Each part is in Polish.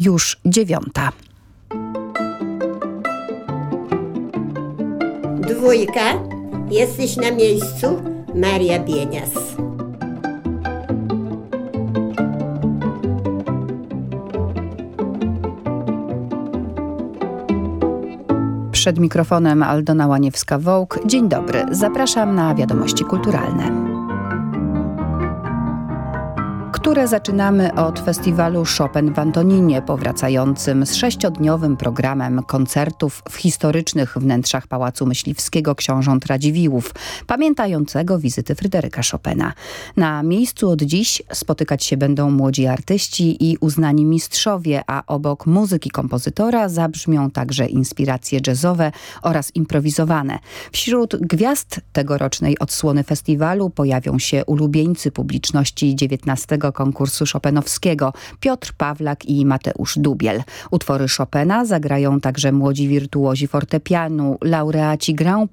już dziewiąta. Dwójka, jesteś na miejscu? Maria Bienias. Przed mikrofonem Aldona Łaniewska-Wołk. Dzień dobry, zapraszam na wiadomości kulturalne które zaczynamy od festiwalu Chopin w Antoninie, powracającym z sześciodniowym programem koncertów w historycznych wnętrzach Pałacu Myśliwskiego Książąt Radziwiłłów, pamiętającego wizyty Fryderyka Chopina. Na miejscu od dziś spotykać się będą młodzi artyści i uznani mistrzowie, a obok muzyki kompozytora zabrzmią także inspiracje jazzowe oraz improwizowane. Wśród gwiazd tegorocznej odsłony festiwalu pojawią się ulubieńcy publiczności XIX konkursu Chopinowskiego Piotr Pawlak i Mateusz Dubiel. Utwory Chopina zagrają także młodzi wirtuozi fortepianu, laureaci Grand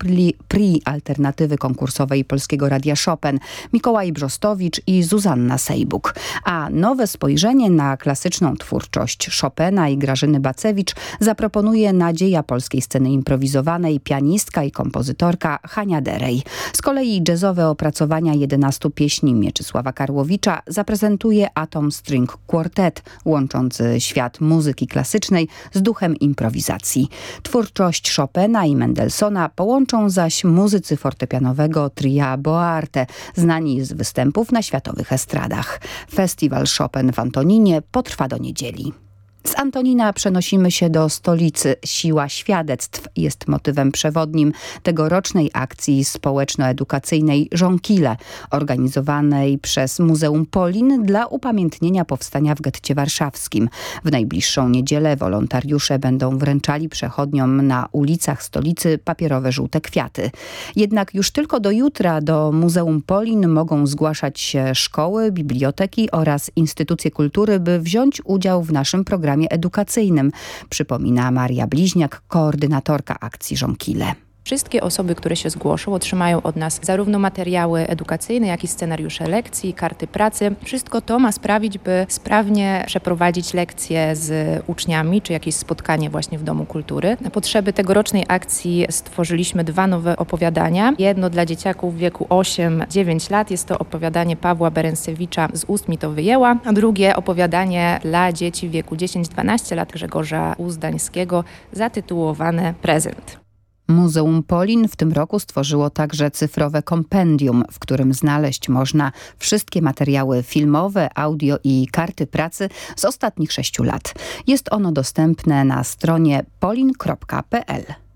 Prix alternatywy konkursowej Polskiego Radia Chopin, Mikołaj Brzostowicz i Zuzanna Sejbuk. A nowe spojrzenie na klasyczną twórczość Chopina i Grażyny Bacewicz zaproponuje nadzieja polskiej sceny improwizowanej, pianistka i kompozytorka Hania Derej. Z kolei jazzowe opracowania 11 pieśni Mieczysława Karłowicza zaprezentują prezentuje Atom String Quartet, łączący świat muzyki klasycznej z duchem improwizacji. Twórczość Chopina i Mendelssohna połączą zaś muzycy fortepianowego tria Boarte, znani z występów na światowych estradach. Festiwal Chopin w Antoninie potrwa do niedzieli. Z Antonina przenosimy się do stolicy. Siła świadectw jest motywem przewodnim tegorocznej akcji społeczno-edukacyjnej Żonkile, organizowanej przez Muzeum Polin dla upamiętnienia powstania w getcie warszawskim. W najbliższą niedzielę wolontariusze będą wręczali przechodniom na ulicach stolicy papierowe żółte kwiaty. Jednak już tylko do jutra do Muzeum Polin mogą zgłaszać się szkoły, biblioteki oraz instytucje kultury, by wziąć udział w naszym programie programie edukacyjnym, przypomina Maria Bliźniak, koordynatorka akcji Żonkile. Wszystkie osoby, które się zgłoszą, otrzymają od nas zarówno materiały edukacyjne, jak i scenariusze lekcji, karty pracy. Wszystko to ma sprawić, by sprawnie przeprowadzić lekcje z uczniami, czy jakieś spotkanie właśnie w Domu Kultury. Na potrzeby tegorocznej akcji stworzyliśmy dwa nowe opowiadania. Jedno dla dzieciaków w wieku 8-9 lat, jest to opowiadanie Pawła Berensewicza Z ust mi to wyjęła, a drugie opowiadanie dla dzieci w wieku 10-12 lat Grzegorza Uzdańskiego zatytułowane Prezent. Muzeum Polin w tym roku stworzyło także cyfrowe kompendium, w którym znaleźć można wszystkie materiały filmowe, audio i karty pracy z ostatnich sześciu lat. Jest ono dostępne na stronie polin.pl.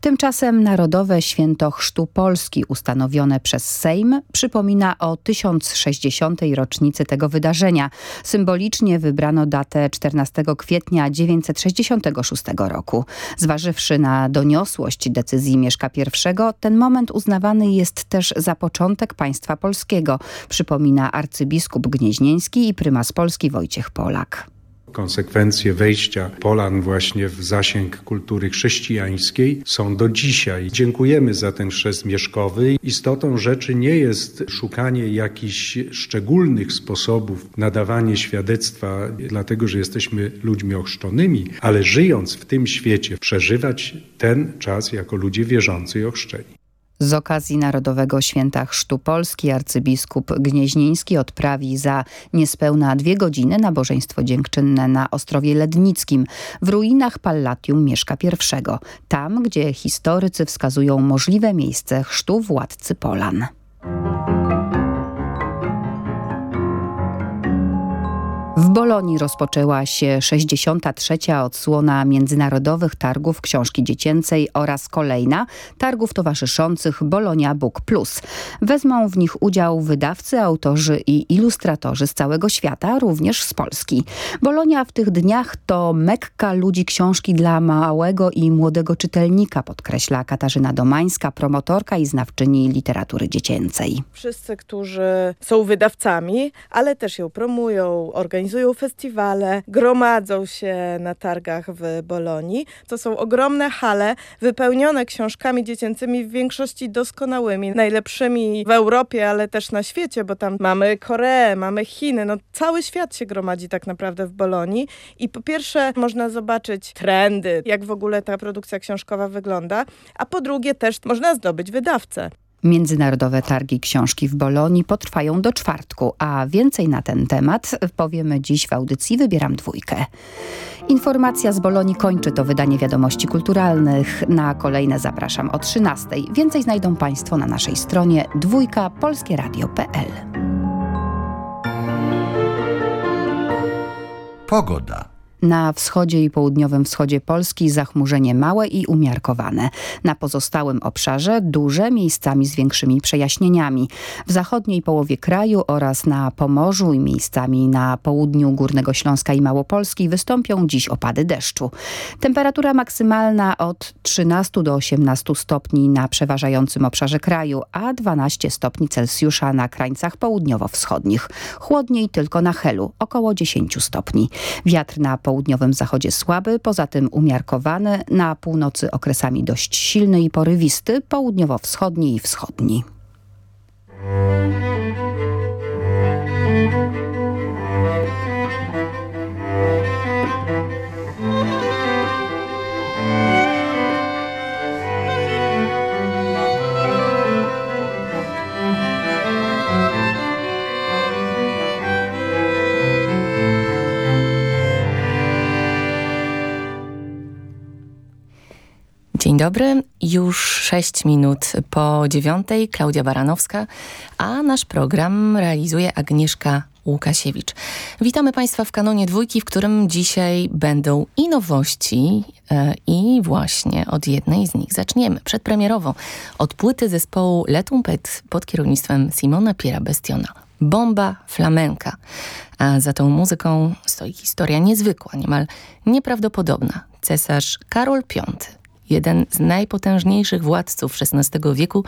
Tymczasem Narodowe Święto Chrztu Polski ustanowione przez Sejm przypomina o 1060. rocznicy tego wydarzenia. Symbolicznie wybrano datę 14 kwietnia 966 roku. Zważywszy na doniosłość decyzji Mieszka I, ten moment uznawany jest też za początek państwa polskiego, przypomina arcybiskup gnieźnieński i prymas Polski Wojciech Polak konsekwencje wejścia Polan właśnie w zasięg kultury chrześcijańskiej są do dzisiaj. Dziękujemy za ten chrzest mieszkowy. Istotą rzeczy nie jest szukanie jakichś szczególnych sposobów nadawanie świadectwa, dlatego że jesteśmy ludźmi ochrzczonymi, ale żyjąc w tym świecie, przeżywać ten czas jako ludzie wierzący i ochrzczeni. Z okazji Narodowego Święta Chrztu Polski arcybiskup Gnieźnieński odprawi za niespełna dwie godziny nabożeństwo dziękczynne na Ostrowie Lednickim w ruinach Pallatium Mieszka I, tam gdzie historycy wskazują możliwe miejsce chrztu władcy Polan. W Bolonii rozpoczęła się 63. odsłona międzynarodowych targów książki dziecięcej oraz kolejna targów towarzyszących Bolonia Book Plus. Wezmą w nich udział wydawcy, autorzy i ilustratorzy z całego świata, również z Polski. Bolonia w tych dniach to mekka ludzi książki dla małego i młodego czytelnika, podkreśla Katarzyna Domańska, promotorka i znawczyni literatury dziecięcej. Wszyscy, którzy są wydawcami, ale też ją promują, organizują organizują festiwale, gromadzą się na targach w Bolonii. To są ogromne hale wypełnione książkami dziecięcymi, w większości doskonałymi, najlepszymi w Europie, ale też na świecie, bo tam mamy Koreę, mamy Chiny, no cały świat się gromadzi tak naprawdę w Bolonii i po pierwsze można zobaczyć trendy, jak w ogóle ta produkcja książkowa wygląda, a po drugie też można zdobyć wydawcę. Międzynarodowe Targi Książki w Bolonii potrwają do czwartku, a więcej na ten temat powiemy dziś w audycji Wybieram Dwójkę. Informacja z Bolonii kończy to wydanie wiadomości kulturalnych. Na kolejne zapraszam o 13. Więcej znajdą Państwo na naszej stronie dwójka polskieradio.pl. Pogoda. Na wschodzie i południowym wschodzie Polski zachmurzenie małe i umiarkowane. Na pozostałym obszarze duże, miejscami z większymi przejaśnieniami. W zachodniej połowie kraju oraz na Pomorzu i miejscami na południu Górnego Śląska i Małopolski wystąpią dziś opady deszczu. Temperatura maksymalna od 13 do 18 stopni na przeważającym obszarze kraju, a 12 stopni Celsjusza na krańcach południowo-wschodnich. Chłodniej tylko na Helu, około 10 stopni. Wiatr na południowym zachodzie słaby, poza tym umiarkowany, na północy okresami dość silny i porywisty, południowo-wschodni i wschodni. Dzień dobry, już 6 minut po dziewiątej, Klaudia Baranowska, a nasz program realizuje Agnieszka Łukasiewicz. Witamy Państwa w kanonie dwójki, w którym dzisiaj będą i nowości e, i właśnie od jednej z nich zaczniemy. Przedpremierowo od płyty zespołu Letumpet pod kierownictwem Simona Piera Bestiona. Bomba flamenka. A za tą muzyką stoi historia niezwykła, niemal nieprawdopodobna. Cesarz Karol V jeden z najpotężniejszych władców XVI wieku,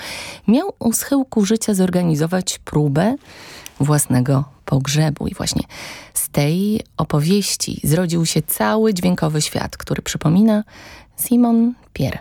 miał u schyłku życia zorganizować próbę własnego pogrzebu. I właśnie z tej opowieści zrodził się cały dźwiękowy świat, który przypomina Simon Pierre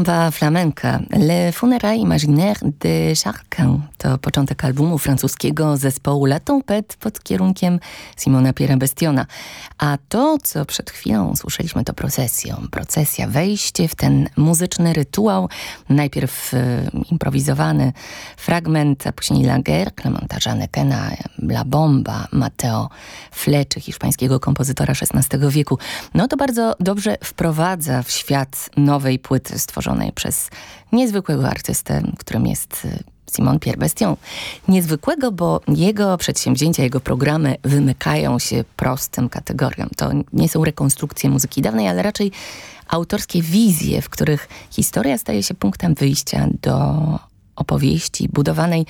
Bestion. Bomba flamenca Le Funérailles Imaginaires de Charquin to początek albumu francuskiego zespołu La Tempête pod kierunkiem Simona Piera Bestiona. A to, co przed chwilą słyszeliśmy, to procesją. Procesja, wejście w ten muzyczny rytuał. Najpierw e, improwizowany fragment, a później La Guerre, Clementa Janekena, La Bomba, Matteo Fleczy, hiszpańskiego kompozytora XVI wieku. No to bardzo dobrze wprowadza w świat nowej płyty stworzonej przez niezwykłego artystę, którym jest y, Simon Pierre Bestion. Niezwykłego, bo jego przedsięwzięcia, jego programy wymykają się prostym kategoriom. To nie są rekonstrukcje muzyki dawnej, ale raczej autorskie wizje, w których historia staje się punktem wyjścia do opowieści budowanej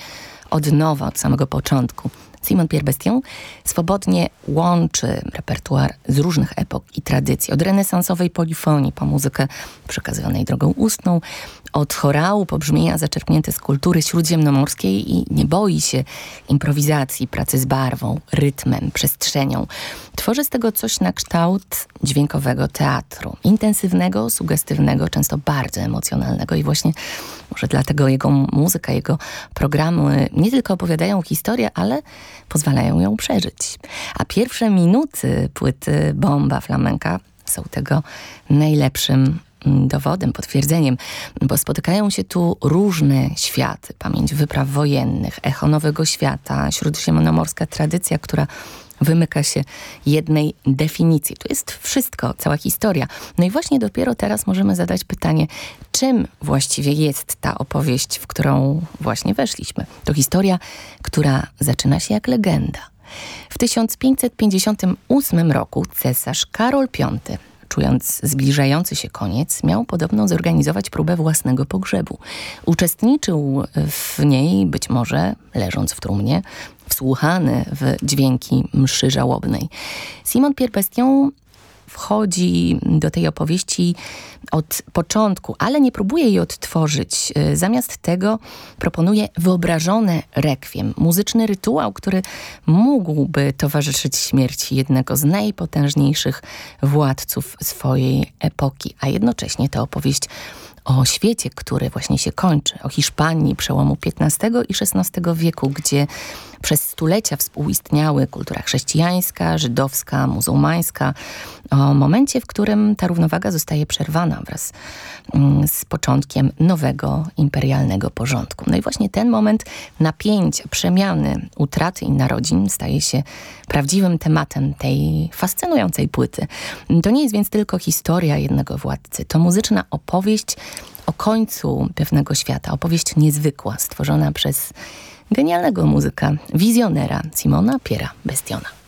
od nowa, od samego początku. Simon Pierre Bestion swobodnie łączy repertuar z różnych epok i tradycji, od renesansowej polifonii po muzykę przekazywanej drogą ustną, od chorału po brzmienia zaczerpnięte z kultury śródziemnomorskiej i nie boi się improwizacji, pracy z barwą, rytmem, przestrzenią. Tworzy z tego coś na kształt dźwiękowego teatru. Intensywnego, sugestywnego, często bardzo emocjonalnego i właśnie może dlatego jego muzyka, jego programy nie tylko opowiadają historię, ale pozwalają ją przeżyć. A pierwsze minuty płyty Bomba Flamenka są tego najlepszym dowodem, potwierdzeniem, bo spotykają się tu różne światy. Pamięć wypraw wojennych, echo nowego świata, śródziemnomorska tradycja, która wymyka się jednej definicji. Tu jest wszystko, cała historia. No i właśnie dopiero teraz możemy zadać pytanie, czym właściwie jest ta opowieść, w którą właśnie weszliśmy. To historia, która zaczyna się jak legenda. W 1558 roku cesarz Karol V czując zbliżający się koniec, miał podobno zorganizować próbę własnego pogrzebu. Uczestniczył w niej, być może leżąc w trumnie, wsłuchany w dźwięki mszy żałobnej. Simon Pierre Bestion wchodzi do tej opowieści od początku, ale nie próbuje jej odtworzyć. Y, zamiast tego proponuje wyobrażone rekwiem, muzyczny rytuał, który mógłby towarzyszyć śmierci jednego z najpotężniejszych władców swojej epoki, a jednocześnie to opowieść o świecie, który właśnie się kończy, o Hiszpanii przełomu XV i XVI wieku, gdzie przez stulecia współistniały kultura chrześcijańska, żydowska, muzułmańska, o momencie, w którym ta równowaga zostaje przerwana wraz mm, z początkiem nowego imperialnego porządku. No i właśnie ten moment napięcia, przemiany, utraty i narodzin staje się prawdziwym tematem tej fascynującej płyty. To nie jest więc tylko historia jednego władcy, to muzyczna opowieść o końcu pewnego świata, opowieść niezwykła, stworzona przez genialnego muzyka, wizjonera Simona Piera Bestiona.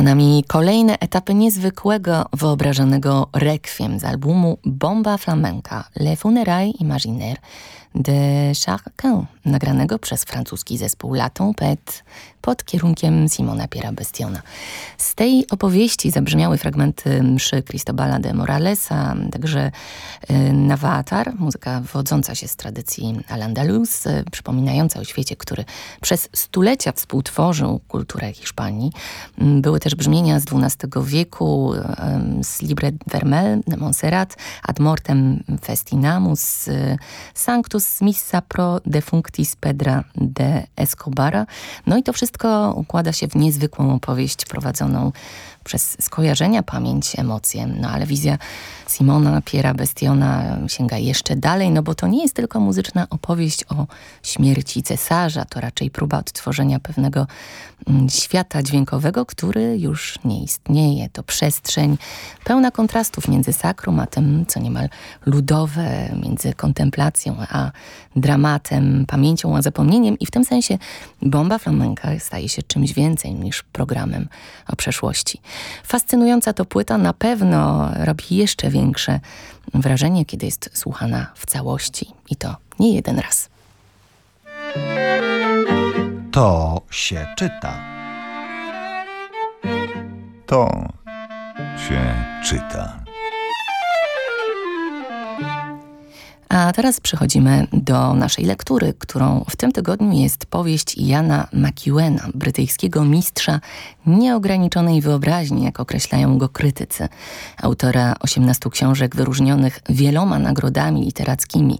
Za nami kolejne etapy niezwykłego, wyobrażonego rekwiem z albumu Bomba Flamenca Le Funérailles Imaginaires de Chacun, nagranego przez francuski zespół La Tempête pod kierunkiem Simona Piera Bestiona. Z tej opowieści zabrzmiały fragmenty mszy Cristobala de Moralesa, także y, Nawatar, muzyka wodząca się z tradycji Al-Andalus, y, przypominająca o świecie, który przez stulecia współtworzył kulturę Hiszpanii. Mm, były też brzmienia z XII wieku, y, z Libre Vermel de Montserrat, Ad Mortem Festinamus, Sanctus Missa pro Defunctis Pedra de Escobara. No i to wszystko układa się w niezwykłą opowieść prowadzoną przez skojarzenia, pamięć, emocje. No ale wizja Simona Piera Bestiona sięga jeszcze dalej, no bo to nie jest tylko muzyczna opowieść o śmierci cesarza, to raczej próba odtworzenia pewnego mm, świata dźwiękowego, który już nie istnieje. To przestrzeń pełna kontrastów między sakrum a tym, co niemal ludowe, między kontemplacją a dramatem, pamięcią a zapomnieniem i w tym sensie bomba flamenka staje się czymś więcej niż programem o przeszłości. Fascynująca to płyta na pewno robi jeszcze większe wrażenie, kiedy jest słuchana w całości i to nie jeden raz. To się czyta. To się czyta. A teraz przechodzimy do naszej lektury, którą w tym tygodniu jest powieść Jana McEwena, brytyjskiego mistrza nieograniczonej wyobraźni, jak określają go krytycy. Autora 18 książek wyróżnionych wieloma nagrodami literackimi.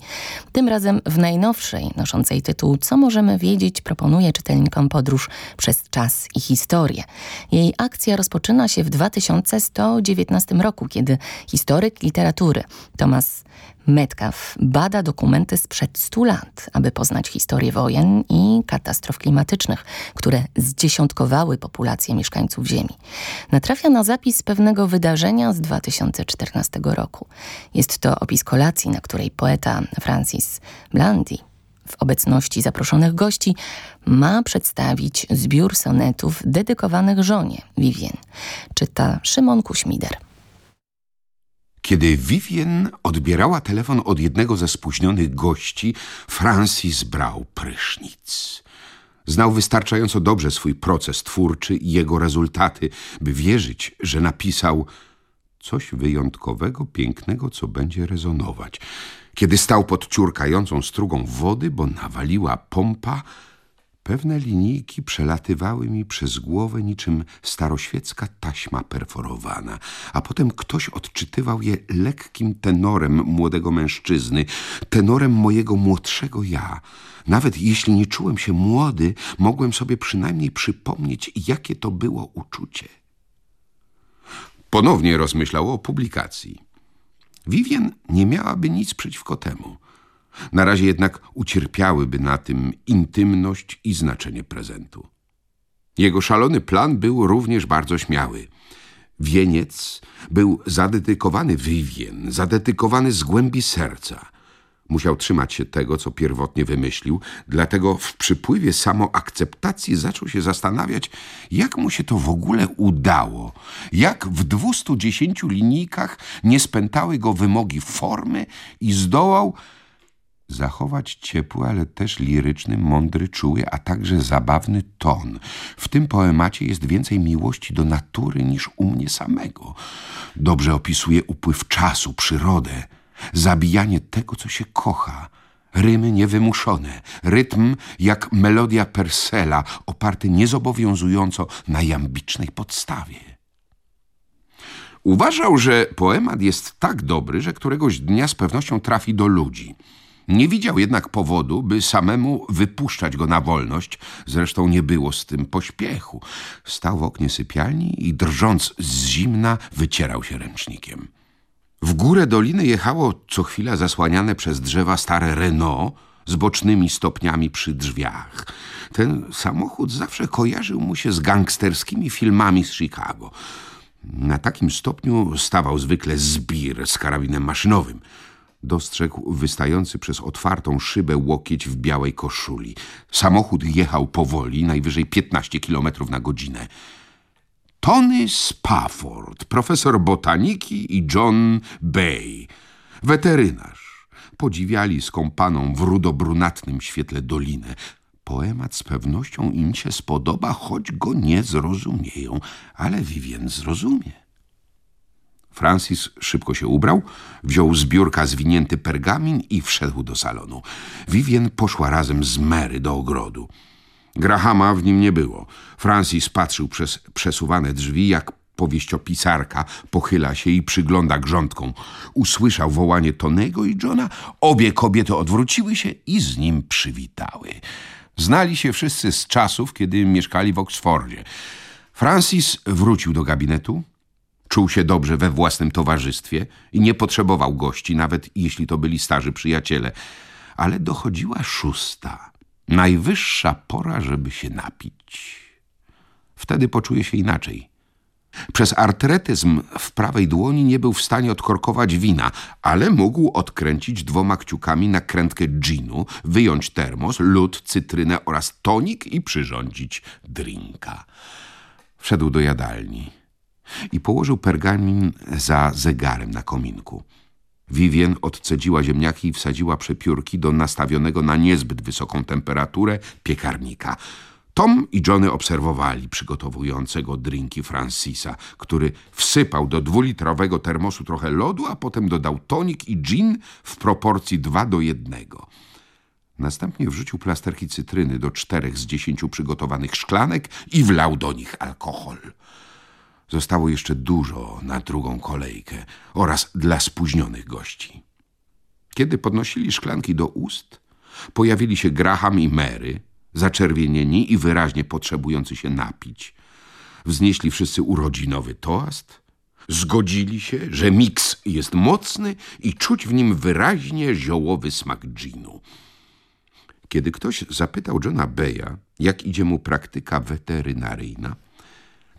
Tym razem w najnowszej, noszącej tytuł Co możemy wiedzieć, proponuje czytelnikom podróż przez czas i historię. Jej akcja rozpoczyna się w 2119 roku, kiedy historyk literatury Thomas Metcalf bada dokumenty sprzed 100 lat, aby poznać historię wojen i katastrof klimatycznych, które zdziesiątkowały populację mieszkańców Ziemi. Natrafia na zapis pewnego wydarzenia z 2014 roku. Jest to opis kolacji, na której poeta Francis Blandy w obecności zaproszonych gości ma przedstawić zbiór sonetów dedykowanych żonie Vivien. Czyta Szymon Kuśmider. Kiedy Vivien odbierała telefon od jednego ze spóźnionych gości, Francis brał prysznic. Znał wystarczająco dobrze swój proces twórczy i jego rezultaty, by wierzyć, że napisał coś wyjątkowego, pięknego, co będzie rezonować. Kiedy stał pod ciurkającą strugą wody, bo nawaliła pompa, Pewne linijki przelatywały mi przez głowę niczym staroświecka taśma perforowana, a potem ktoś odczytywał je lekkim tenorem młodego mężczyzny, tenorem mojego młodszego ja. Nawet jeśli nie czułem się młody, mogłem sobie przynajmniej przypomnieć, jakie to było uczucie. Ponownie rozmyślał o publikacji. Vivien nie miałaby nic przeciwko temu. Na razie jednak ucierpiałyby na tym intymność i znaczenie prezentu. Jego szalony plan był również bardzo śmiały. Wieniec był zadedykowany Vivien, zadedykowany z głębi serca. Musiał trzymać się tego, co pierwotnie wymyślił, dlatego w przypływie samoakceptacji zaczął się zastanawiać, jak mu się to w ogóle udało, jak w 210 linijkach nie spętały go wymogi formy i zdołał zachować ciepły, ale też liryczny, mądry, czuły, a także zabawny ton. W tym poemacie jest więcej miłości do natury niż u mnie samego. Dobrze opisuje upływ czasu, przyrodę, zabijanie tego, co się kocha. Rymy niewymuszone, rytm jak melodia Persela, oparty niezobowiązująco na jambicznej podstawie. Uważał, że poemat jest tak dobry, że któregoś dnia z pewnością trafi do ludzi – nie widział jednak powodu, by samemu wypuszczać go na wolność. Zresztą nie było z tym pośpiechu. Stał w oknie sypialni i drżąc z zimna wycierał się ręcznikiem. W górę doliny jechało co chwila zasłaniane przez drzewa stare Renault z bocznymi stopniami przy drzwiach. Ten samochód zawsze kojarzył mu się z gangsterskimi filmami z Chicago. Na takim stopniu stawał zwykle zbir z karabinem maszynowym – Dostrzegł wystający przez otwartą szybę łokieć w białej koszuli. Samochód jechał powoli, najwyżej 15 kilometrów na godzinę. Tony Spafford, profesor botaniki i John Bay, weterynarz. Podziwiali skąpaną w rudobrunatnym świetle dolinę. Poemat z pewnością im się spodoba, choć go nie zrozumieją, ale Vivien zrozumie. Francis szybko się ubrał, wziął z biurka zwinięty pergamin i wszedł do salonu. Vivien poszła razem z Mary do ogrodu. Grahama w nim nie było. Francis patrzył przez przesuwane drzwi, jak powieściopisarka pochyla się i przygląda grządką. Usłyszał wołanie Tonego i Johna. Obie kobiety odwróciły się i z nim przywitały. Znali się wszyscy z czasów, kiedy mieszkali w Oksfordzie. Francis wrócił do gabinetu. Czuł się dobrze we własnym towarzystwie i nie potrzebował gości, nawet jeśli to byli starzy przyjaciele. Ale dochodziła szósta. Najwyższa pora, żeby się napić. Wtedy poczuje się inaczej. Przez artretyzm w prawej dłoni nie był w stanie odkorkować wina, ale mógł odkręcić dwoma kciukami nakrętkę ginu, wyjąć termos, lód, cytrynę oraz tonik i przyrządzić drinka. Wszedł do jadalni i położył pergamin za zegarem na kominku. Vivien odcedziła ziemniaki i wsadziła przepiórki do nastawionego na niezbyt wysoką temperaturę piekarnika. Tom i Johnny obserwowali przygotowującego drinki Francisa, który wsypał do dwulitrowego termosu trochę lodu, a potem dodał tonik i gin w proporcji dwa do jednego. Następnie wrzucił plasterki cytryny do czterech z dziesięciu przygotowanych szklanek i wlał do nich alkohol. Zostało jeszcze dużo na drugą kolejkę oraz dla spóźnionych gości. Kiedy podnosili szklanki do ust, pojawili się Graham i Mary, zaczerwienieni i wyraźnie potrzebujący się napić. Wznieśli wszyscy urodzinowy toast, zgodzili się, że miks jest mocny i czuć w nim wyraźnie ziołowy smak ginu. Kiedy ktoś zapytał Johna Beya, jak idzie mu praktyka weterynaryjna,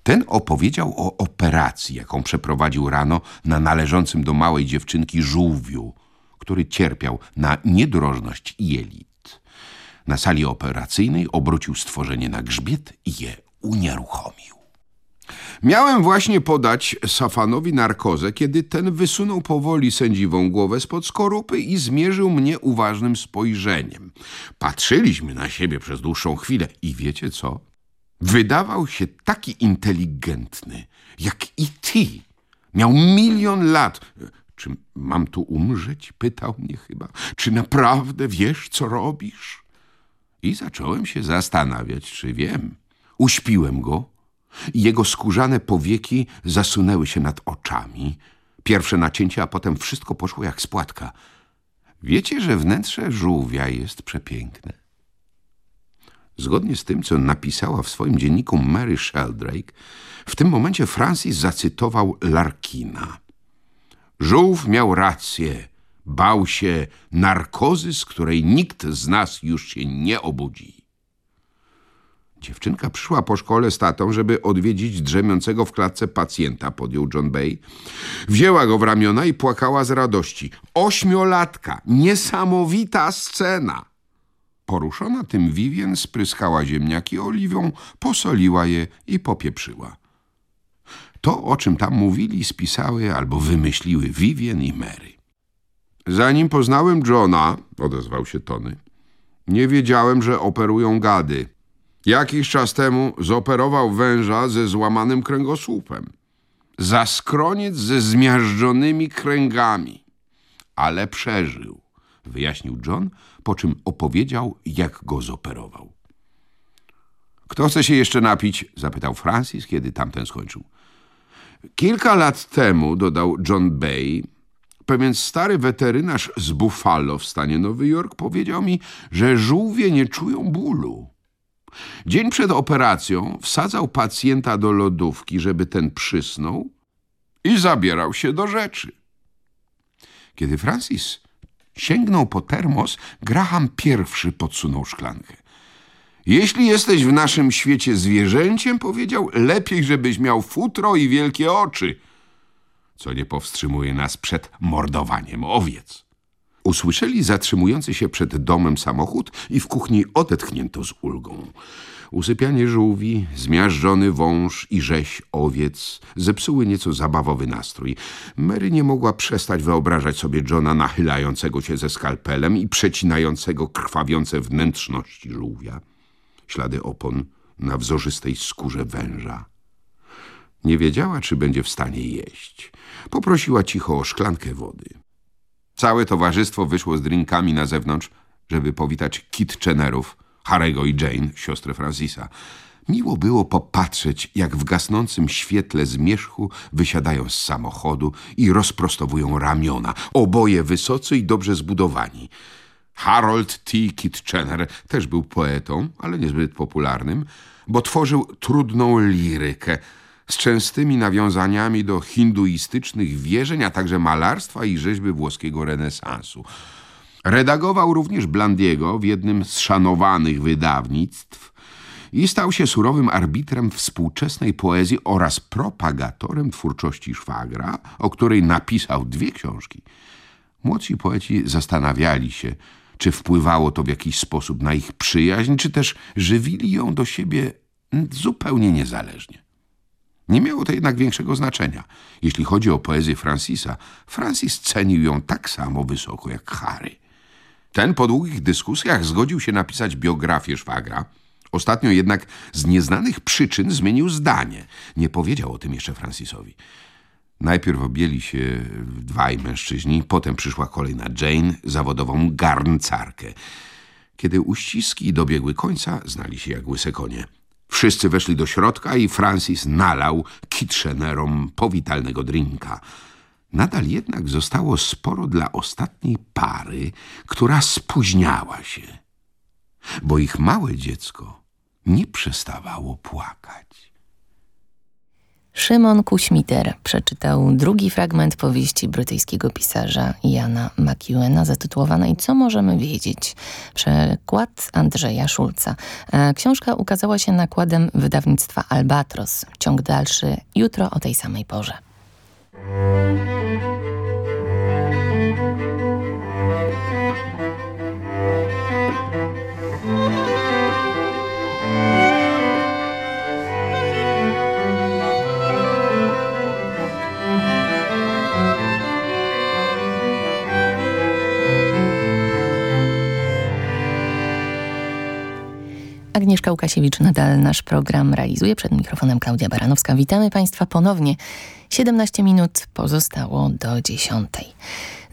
ten opowiedział o operacji, jaką przeprowadził rano na należącym do małej dziewczynki żółwiu, który cierpiał na niedrożność jelit. Na sali operacyjnej obrócił stworzenie na grzbiet i je unieruchomił. Miałem właśnie podać Safanowi narkozę, kiedy ten wysunął powoli sędziwą głowę spod skorupy i zmierzył mnie uważnym spojrzeniem. Patrzyliśmy na siebie przez dłuższą chwilę i wiecie co? Wydawał się taki inteligentny, jak i ty. Miał milion lat. Czy mam tu umrzeć? Pytał mnie chyba. Czy naprawdę wiesz, co robisz? I zacząłem się zastanawiać, czy wiem. Uśpiłem go i jego skórzane powieki zasunęły się nad oczami. Pierwsze nacięcie, a potem wszystko poszło jak spłatka. Wiecie, że wnętrze żółwia jest przepiękne? Zgodnie z tym, co napisała w swoim dzienniku Mary Sheldrake, w tym momencie Francis zacytował Larkina. Żółw miał rację. Bał się narkozy, z której nikt z nas już się nie obudzi. Dziewczynka przyszła po szkole z tatą, żeby odwiedzić drzemiącego w klatce pacjenta, podjął John Bay. Wzięła go w ramiona i płakała z radości. Ośmiolatka! Niesamowita scena! Poruszona tym Vivien spryskała ziemniaki oliwą, posoliła je i popieprzyła. To, o czym tam mówili, spisały albo wymyśliły Vivien i Mary. Zanim poznałem Johna, odezwał się Tony, nie wiedziałem, że operują gady. Jakiś czas temu zoperował węża ze złamanym kręgosłupem. Zaskroniec ze zmiażdżonymi kręgami. Ale przeżył, wyjaśnił John, po czym opowiedział, jak go zoperował. Kto chce się jeszcze napić? zapytał Francis, kiedy tamten skończył. Kilka lat temu, dodał John Bay, pewien stary weterynarz z Buffalo w stanie Nowy Jork powiedział mi, że żółwie nie czują bólu. Dzień przed operacją wsadzał pacjenta do lodówki, żeby ten przysnął i zabierał się do rzeczy. Kiedy Francis sięgnął po termos, Graham pierwszy podsunął szklankę. Jeśli jesteś w naszym świecie zwierzęciem, powiedział, lepiej, żebyś miał futro i wielkie oczy, co nie powstrzymuje nas przed mordowaniem owiec. Usłyszeli zatrzymujący się przed domem samochód i w kuchni odetchnięto z ulgą. Usypianie żółwi, zmiażdżony wąż i rzeź owiec zepsuły nieco zabawowy nastrój. Mary nie mogła przestać wyobrażać sobie Johna nachylającego się ze skalpelem i przecinającego krwawiące wnętrzności żółwia. Ślady opon na wzorzystej skórze węża. Nie wiedziała, czy będzie w stanie jeść. Poprosiła cicho o szklankę wody. Całe towarzystwo wyszło z drinkami na zewnątrz, żeby powitać Kitchenerów, Harego i Jane, siostrę Francisa. Miło było popatrzeć, jak w gasnącym świetle zmierzchu wysiadają z samochodu i rozprostowują ramiona, oboje wysocy i dobrze zbudowani. Harold T. Kitchener też był poetą, ale niezbyt popularnym, bo tworzył trudną lirykę z częstymi nawiązaniami do hinduistycznych wierzeń, a także malarstwa i rzeźby włoskiego renesansu. Redagował również Blandiego w jednym z szanowanych wydawnictw i stał się surowym arbitrem współczesnej poezji oraz propagatorem twórczości szwagra, o której napisał dwie książki. Młodsi poeci zastanawiali się, czy wpływało to w jakiś sposób na ich przyjaźń, czy też żywili ją do siebie zupełnie niezależnie. Nie miało to jednak większego znaczenia. Jeśli chodzi o poezję Francisa, Francis cenił ją tak samo wysoko jak Harry. Ten po długich dyskusjach zgodził się napisać biografię szwagra. Ostatnio jednak z nieznanych przyczyn zmienił zdanie. Nie powiedział o tym jeszcze Francisowi. Najpierw objęli się dwaj mężczyźni, potem przyszła kolejna Jane, zawodową garncarkę. Kiedy uściski dobiegły końca, znali się jak łyse konie. Wszyscy weszli do środka i Francis nalał Kitchenerom powitalnego drinka. Nadal jednak zostało sporo dla ostatniej pary, która spóźniała się, bo ich małe dziecko nie przestawało płakać. Szymon Kuśmiter przeczytał drugi fragment powieści brytyjskiego pisarza Jana McEwena zatytułowanej Co możemy wiedzieć? Przekład Andrzeja Szulca. Książka ukazała się nakładem wydawnictwa Albatros. Ciąg dalszy jutro o tej samej porze. Agnieszka Łukasiewicz nadal nasz program realizuje. Przed mikrofonem Klaudia Baranowska. Witamy Państwa ponownie. 17 minut pozostało do 10.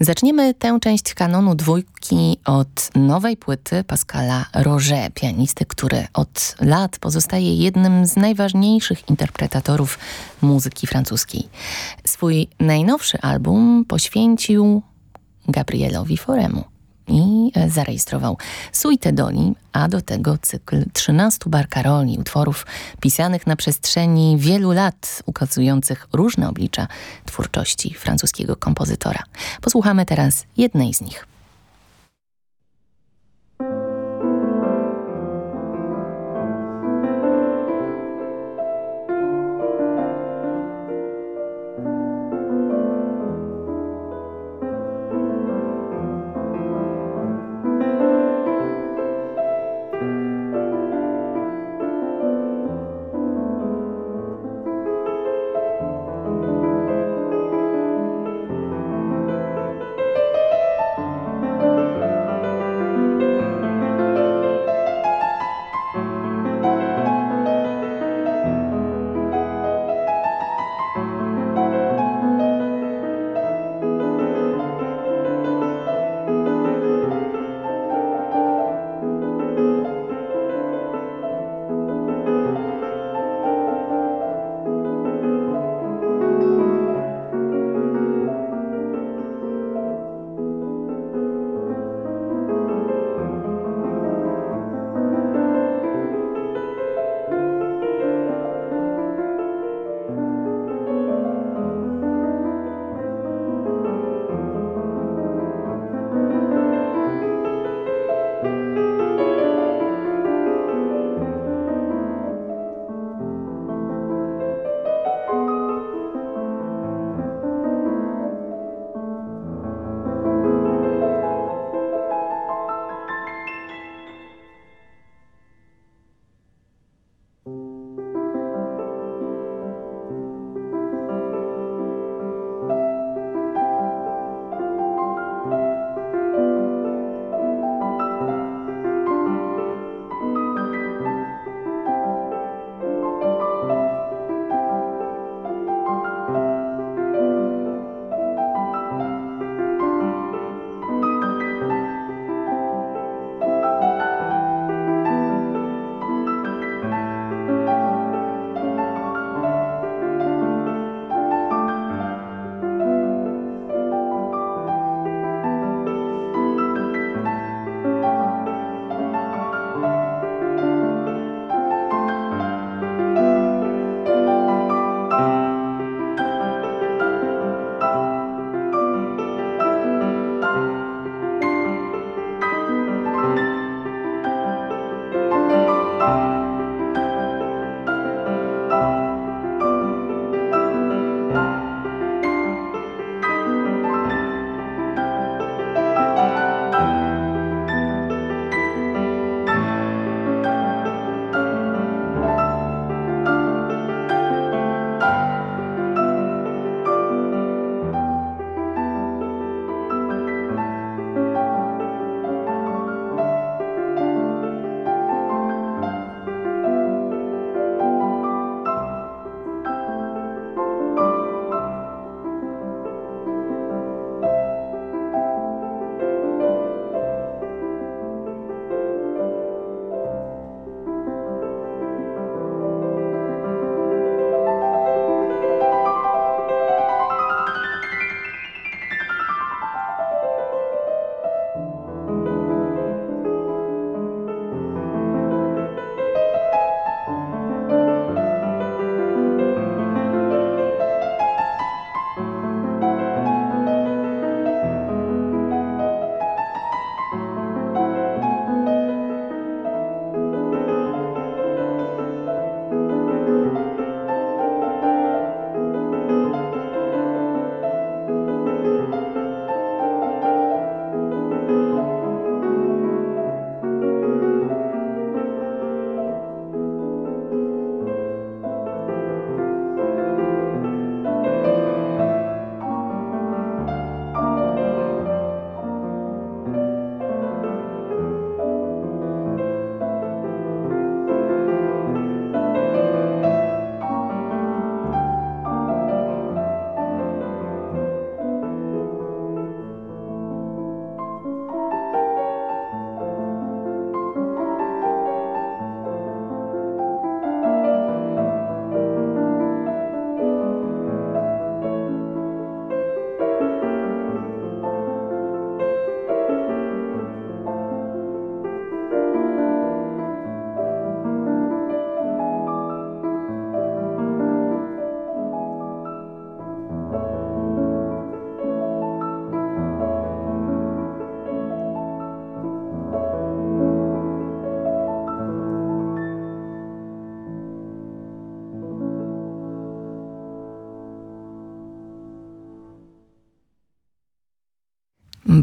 Zaczniemy tę część kanonu dwójki od nowej płyty Pascala Roger, pianisty, który od lat pozostaje jednym z najważniejszych interpretatorów muzyki francuskiej. Swój najnowszy album poświęcił Gabrielowi Foremu i e, zarejestrował suite doli, a do tego cykl 13 barkaroli, utworów pisanych na przestrzeni wielu lat, ukazujących różne oblicza twórczości francuskiego kompozytora. Posłuchamy teraz jednej z nich.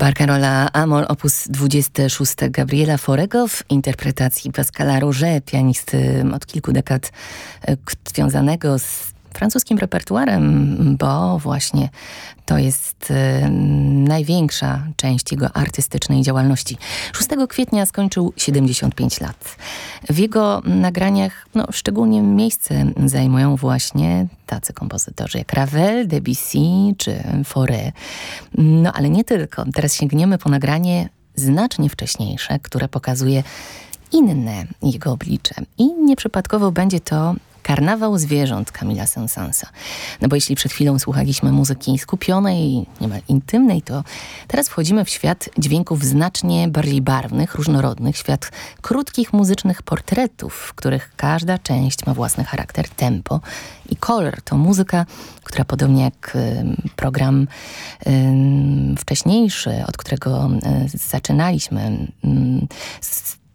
Barcarola Amol, op. 26 Gabriela Forego w interpretacji Pascala Roger, pianisty od kilku dekad e, związanego z francuskim repertuarem, bo właśnie to jest y, największa część jego artystycznej działalności. 6 kwietnia skończył 75 lat. W jego nagraniach no, szczególnie miejsce zajmują właśnie tacy kompozytorzy jak Ravel, Debussy czy Fauré. No ale nie tylko. Teraz sięgniemy po nagranie znacznie wcześniejsze, które pokazuje inne jego oblicze. I nieprzypadkowo będzie to Karnawał zwierząt Kamila Sensansa. No bo jeśli przed chwilą słuchaliśmy muzyki skupionej, niemal intymnej, to teraz wchodzimy w świat dźwięków znacznie bardziej barwnych, różnorodnych, świat krótkich muzycznych portretów, w których każda część ma własny charakter, tempo i kolor. To muzyka, która podobnie jak program wcześniejszy, od którego zaczynaliśmy,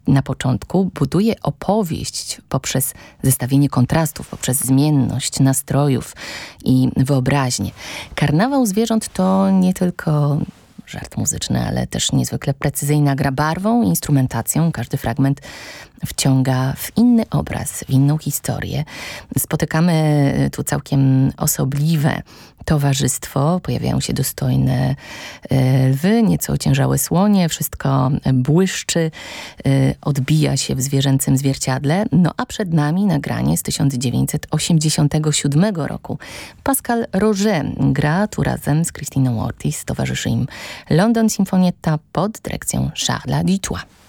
na początku buduje opowieść poprzez zestawienie kontrastów, poprzez zmienność nastrojów i wyobraźnię. Karnawał zwierząt to nie tylko żart muzyczny, ale też niezwykle precyzyjna gra barwą, instrumentacją. Każdy fragment wciąga w inny obraz, w inną historię. Spotykamy tu całkiem osobliwe towarzystwo, pojawiają się dostojne e, lwy, nieco ociężałe słonie, wszystko błyszczy, e, odbija się w zwierzęcym zwierciadle, no a przed nami nagranie z 1987 roku. Pascal Roger gra tu razem z Christiną Ortiz, towarzyszy im London Sinfonietta pod dyrekcją Charlesa Dutoit.